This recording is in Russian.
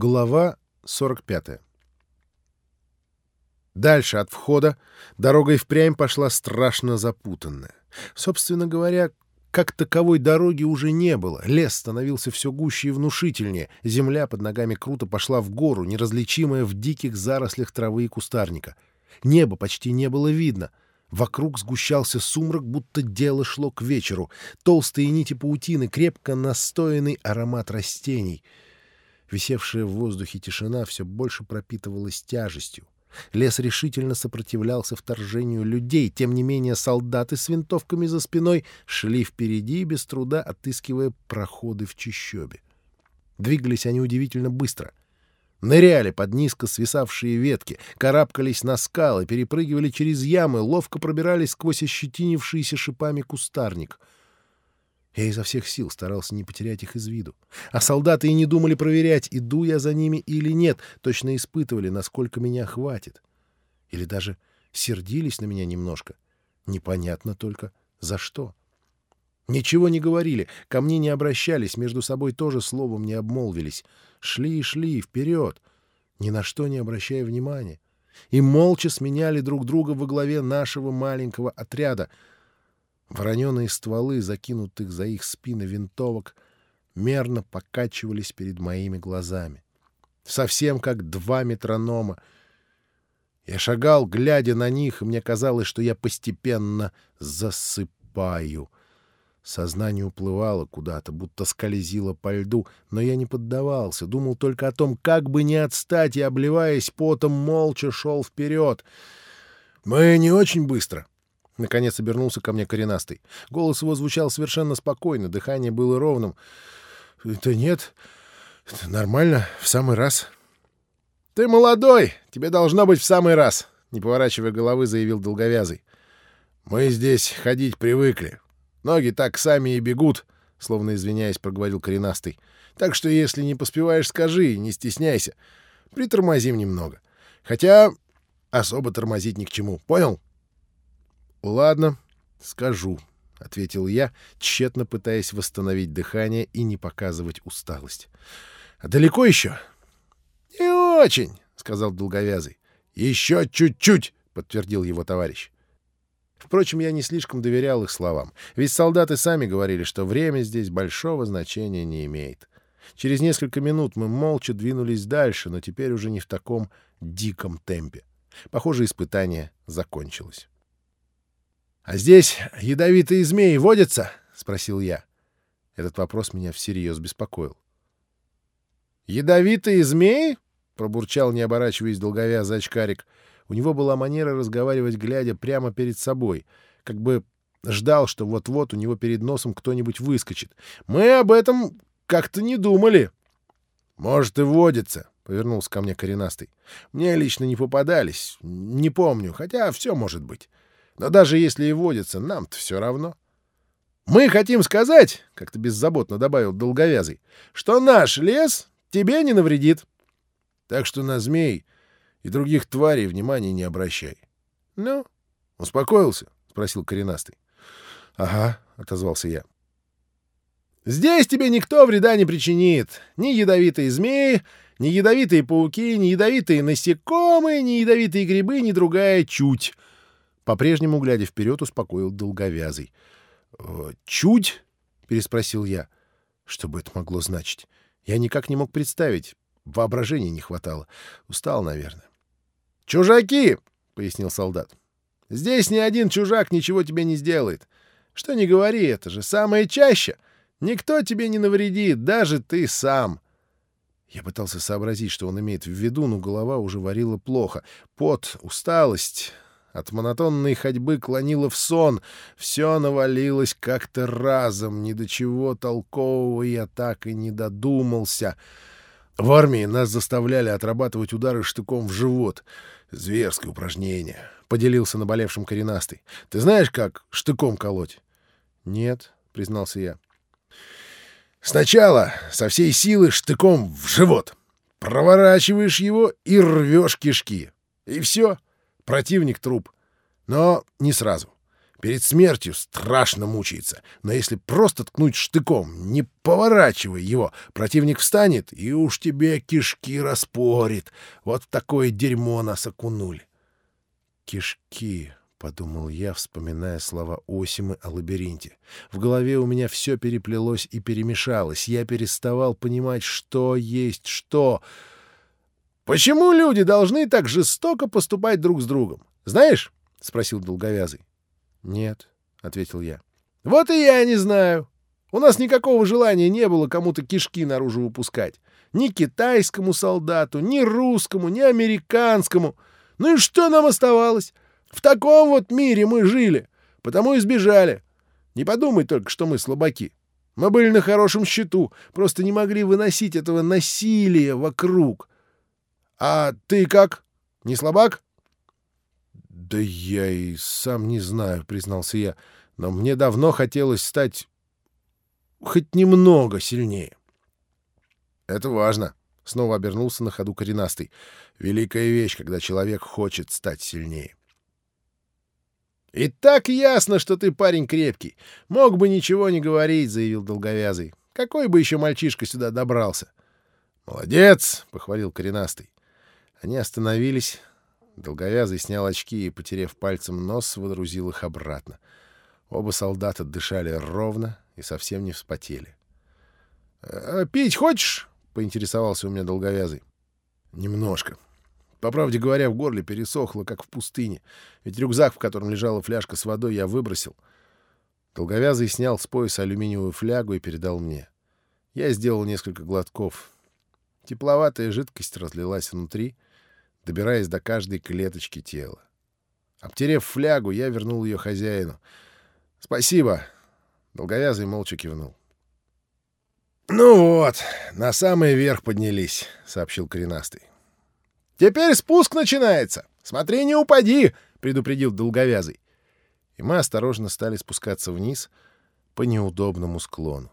Глава 45. Дальше от входа дорога и впрямь пошла страшно запутанная. Собственно говоря, как таковой дороги уже не было. Лес становился все гуще и внушительнее. Земля под ногами круто пошла в гору, неразличимая в диких зарослях травы и кустарника. Небо почти не было видно. Вокруг сгущался сумрак, будто дело шло к вечеру. Толстые нити паутины, крепко настоянный аромат растений — Висевшая в воздухе тишина все больше пропитывалась тяжестью. Лес решительно сопротивлялся вторжению людей, тем не менее солдаты с винтовками за спиной шли впереди, без труда отыскивая проходы в чащобе. Двигались они удивительно быстро. Ныряли под низко свисавшие ветки, карабкались на скалы, перепрыгивали через ямы, ловко пробирались сквозь ощетинившийся шипами кустарник — я изо всех сил старался не потерять их из виду. А солдаты и не думали проверять, иду я за ними или нет, точно испытывали, насколько меня хватит. Или даже сердились на меня немножко. Непонятно только, за что. Ничего не говорили, ко мне не обращались, между собой тоже словом не обмолвились. Шли и шли, вперед, ни на что не обращая внимания. И молча сменяли друг друга во главе нашего маленького отряда — Вороненые стволы, закинутых за их спины винтовок, мерно покачивались перед моими глазами. Совсем как два метронома. Я шагал, глядя на них, и мне казалось, что я постепенно засыпаю. Сознание уплывало куда-то, будто скользило по льду, но я не поддавался, думал только о том, как бы не отстать, и, обливаясь потом, молча шел вперед. «Мы не очень быстро», Наконец обернулся ко мне коренастый. Голос его звучал совершенно спокойно, дыхание было ровным. — Да нет, это нормально, в самый раз. — Ты молодой, тебе должно быть в самый раз, — не поворачивая головы, заявил долговязый. — Мы здесь ходить привыкли. Ноги так сами и бегут, — словно извиняясь, проговорил коренастый. — Так что если не поспеваешь, скажи, не стесняйся. Притормозим немного. Хотя особо тормозить ни к чему, понял? — «Ладно, скажу», — ответил я, тщетно пытаясь восстановить дыхание и не показывать усталость. «А далеко еще?» «Не очень», — сказал долговязый. «Еще чуть-чуть», — подтвердил его товарищ. Впрочем, я не слишком доверял их словам, ведь солдаты сами говорили, что время здесь большого значения не имеет. Через несколько минут мы молча двинулись дальше, но теперь уже не в таком диком темпе. Похоже, испытание закончилось. «А здесь ядовитые змеи водятся?» — спросил я. Этот вопрос меня всерьез беспокоил. «Ядовитые змеи?» — пробурчал, не оборачиваясь долговязый очкарик. У него была манера разговаривать, глядя прямо перед собой, как бы ждал, что вот-вот у него перед носом кто-нибудь выскочит. «Мы об этом как-то не думали». «Может, и водится», — повернулся ко мне коренастый. «Мне лично не попадались, не помню, хотя все может быть. Но даже если и водится, нам-то все равно. Мы хотим сказать, — как-то беззаботно добавил долговязый, — что наш лес тебе не навредит. Так что на змей и других тварей внимания не обращай. — Ну, успокоился? — спросил коренастый. — Ага, — отозвался я. — Здесь тебе никто вреда не причинит. Ни ядовитые змеи, ни ядовитые пауки, ни ядовитые насекомые, ни ядовитые грибы, ни другая чуть. По-прежнему, глядя вперед, успокоил долговязый. «Э, «Чуть?» — переспросил я. Что бы это могло значить? Я никак не мог представить. Воображения не хватало. Устал, наверное. «Чужаки!» — пояснил солдат. «Здесь ни один чужак ничего тебе не сделает. Что не говори, это же самое чаще. Никто тебе не навредит, даже ты сам». Я пытался сообразить, что он имеет в виду, но голова уже варила плохо. Пот, усталость, от монотонной ходьбы клонило в сон. Все навалилось как-то разом. Ни до чего толкового я так и не додумался. В армии нас заставляли отрабатывать удары штыком в живот. Зверское упражнение. Поделился наболевшим коренастый. Ты знаешь, как штыком колоть? Нет, признался я. Сначала со всей силы штыком в живот. Проворачиваешь его и рвешь кишки. И все. Противник — труп. Но не сразу. Перед смертью страшно мучается, но если просто ткнуть штыком, не поворачивая его, противник встанет и уж тебе кишки распорит. Вот в такое дерьмо нас окунули. Кишки, — подумал я, вспоминая слова Осимы о лабиринте. В голове у меня все переплелось и перемешалось. Я переставал понимать, что есть что. «Почему люди должны так жестоко поступать друг с другом? Знаешь?» — спросил долговязый. «Нет», — ответил я. «Вот и я не знаю. У нас никакого желания не было кому-то кишки наружу выпускать. Ни китайскому солдату, ни русскому, ни американскому. Ну и что нам оставалось? В таком вот мире мы жили, потому и сбежали. Не подумай только, что мы слабаки. Мы были на хорошем счету, просто не могли выносить этого насилия вокруг. А ты как? Не слабак?» «Да я и сам не знаю», — признался я, — «но мне давно хотелось стать хоть немного сильнее». «Это важно», — снова обернулся на ходу коренастый. «Великая вещь, когда человек хочет стать сильнее». «И так ясно, что ты парень крепкий. Мог бы ничего не говорить», — заявил долговязый. «Какой бы еще мальчишка сюда добрался?» «Молодец!» — похвалил коренастый. Они остановились, Долговязый снял очки и, потерев пальцем нос, водрузил их обратно. Оба солдата дышали ровно и совсем не вспотели. «Э, «Пить хочешь?» — поинтересовался у меня долговязый. «Немножко. По правде говоря, в горле пересохло, как в пустыне, ведь рюкзак, в котором лежала фляжка с водой, я выбросил. Долговязый снял с пояса алюминиевую флягу и передал мне. Я сделал несколько глотков. Тепловатая жидкость разлилась внутри — добираясь до каждой клеточки тела. Обтерев флягу, я вернул ее хозяину. «Спасибо!» Долговязый молча кивнул. «Ну вот, на самый верх поднялись», — сообщил коренастый. «Теперь спуск начинается! Смотри, не упади!» — предупредил долговязый. И мы осторожно стали спускаться вниз по неудобному склону.